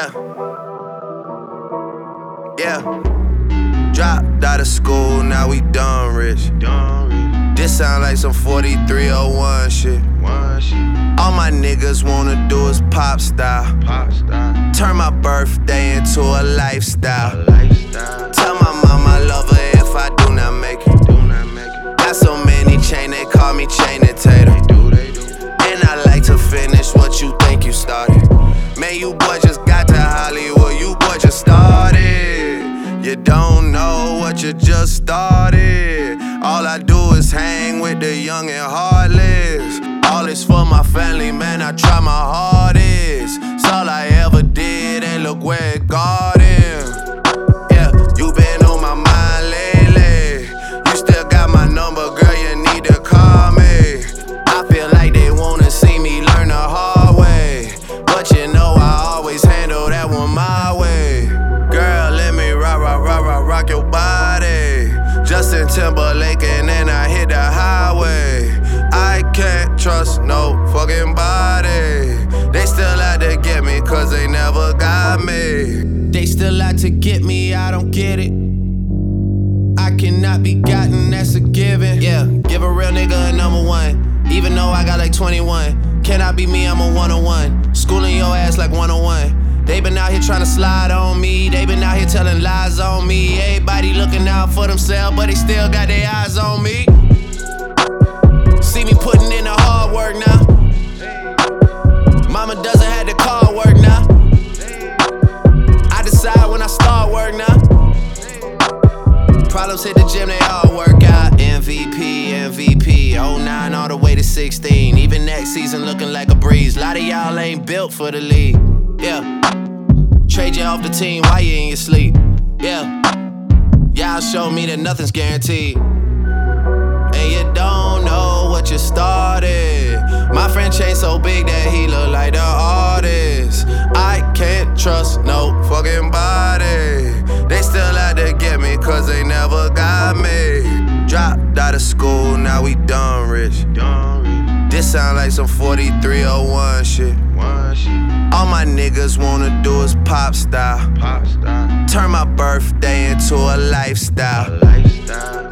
Yeah. Yeah. Dropped out of school, now we done rich. This sound like some 4301 shit. All my niggas wanna do is pop style. Turn my birthday into a lifestyle. You boy just got to Hollywood, you boy just started. You don't know what you just started. All I do is hang with the young and heartless. All is for my family, man. I try my hardest. Timberlake, and then I hit the highway. I can't trust no fucking body. They still out to get me, cause they never got me. They still out to get me, I don't get it. I cannot be gotten, that's a given. Yeah, give a real nigga a number one. Even though I got like 21. Can I be me? I'm a one on one. Schooling your ass like 101. They been out here trying to slide on me. They been out here telling lies on me. Out for themselves, but they still got their eyes on me. See me putting in the hard work now. Mama doesn't have the car work now. I decide when I start work now. Problems hit the gym, they all work out. MVP, MVP, 09 all the way to 16. Even next season looking like a breeze. lot of y'all ain't built for the league. Yeah. Trade you off the team while you in your sleep. Yeah. Y'all show me that nothing's guaranteed. And you don't know what you started. My friend Chain so big that he look like the artist. I can't trust no fucking body. They still out to get me cause they never got me. Dropped out of school, now we done rich. This sound like some 4301 shit. All my niggas wanna do is pop style. Turn my birthday into a lifestyle.